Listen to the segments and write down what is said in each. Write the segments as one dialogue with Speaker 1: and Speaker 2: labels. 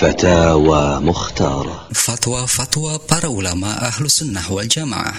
Speaker 1: فتاوى مختارة.
Speaker 2: فتوى فتوى para ulama أهل السنة والجماعة.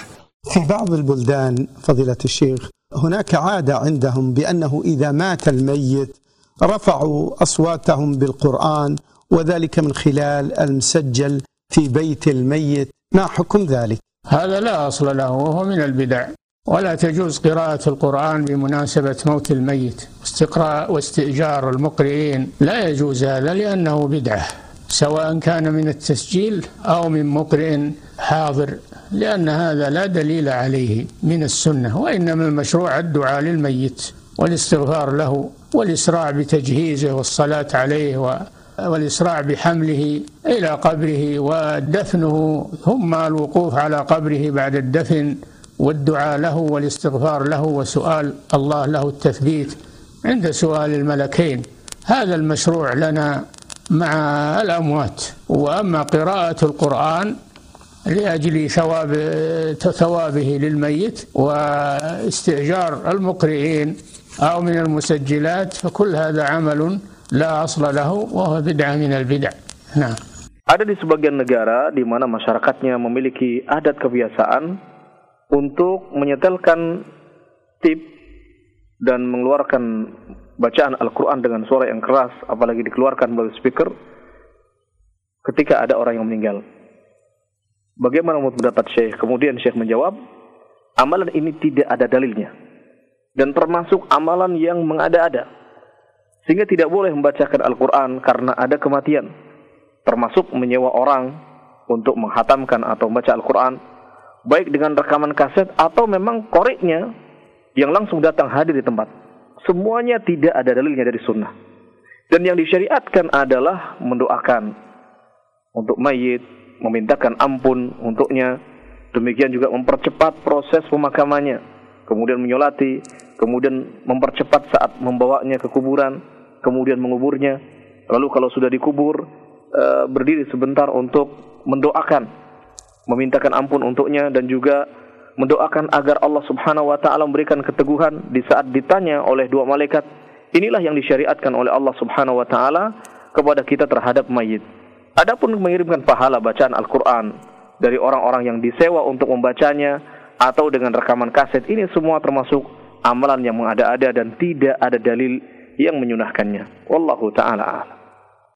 Speaker 3: في بعض البلدان فضيلة الشيخ هناك عادة عندهم بأنه إذا مات الميت رفعوا أصواتهم بالقرآن وذلك من خلال المسجل في بيت الميت. ما حكم ذلك؟
Speaker 4: هذا لا أصل له وهو من البدع. ولا تجوز قراءة القرآن بمناسبة موت الميت. واستقراء واستئجار المقرئين لا يجوز هذا لأنه بدعة. سواء كان من التسجيل أو من مقرئ حاضر لأن هذا لا دليل عليه من السنة وإنما المشروع الدعاء للميت والاستغفار له والإسراع بتجهيزه والصلاة عليه والإسراع بحمله إلى قبره ودفنه ثم الوقوف على قبره بعد الدفن والدعاء له والاستغفار له وسؤال الله له التثبيت عند سؤال الملكين. هذا المشروع لنا مع الأموات وأما قراءة القرآن لأجل ثواب ثوابه للميت واستئجار المقرئين أو من المسجلات فكل هذا عمل لا أصل له وهو بدعة من البدع. نعم.
Speaker 5: Ada di sebagian negara di mana masyarakatnya memiliki adat kebiasaan untuk menyetelkan tip dan mengeluarkan bacaan Al-Quran dengan suara yang keras, apalagi dikeluarkan melalui speaker ketika ada orang yang meninggal. Bagaimana menurut pendapat Syekh? Kemudian Syekh menjawab, amalan ini tidak ada dalilnya. Dan termasuk amalan yang mengada-ada. Sehingga tidak boleh membacakan Al-Quran karena ada kematian. Termasuk menyewa orang untuk menghatamkan atau membaca Al-Quran. Baik dengan rekaman kaset atau memang koreknya yang langsung datang hadir di tempat. Semuanya tidak ada dalilnya dari sunnah. Dan yang disyariatkan adalah mendoakan untuk mayit, memintakan ampun untuknya, demikian juga mempercepat proses pemakamannya, kemudian menyolati, kemudian mempercepat saat membawanya ke kuburan, kemudian menguburnya, lalu kalau sudah dikubur, e, berdiri sebentar untuk mendoakan, memintakan ampun untuknya dan juga mendoakan agar Allah Subhanahu wa taala memberikan keteguhan di saat ditanya oleh dua malaikat. Inilah yang disyariatkan oleh Allah Subhanahu wa taala kepada kita terhadap mayit. Adapun mengirimkan pahala bacaan Al-Quran dari orang-orang yang disewa untuk membacanya atau dengan rekaman kaset ini semua termasuk amalan yang mengada-ada dan tidak ada dalil yang menyunahkannya. Wallahu taala a'lam.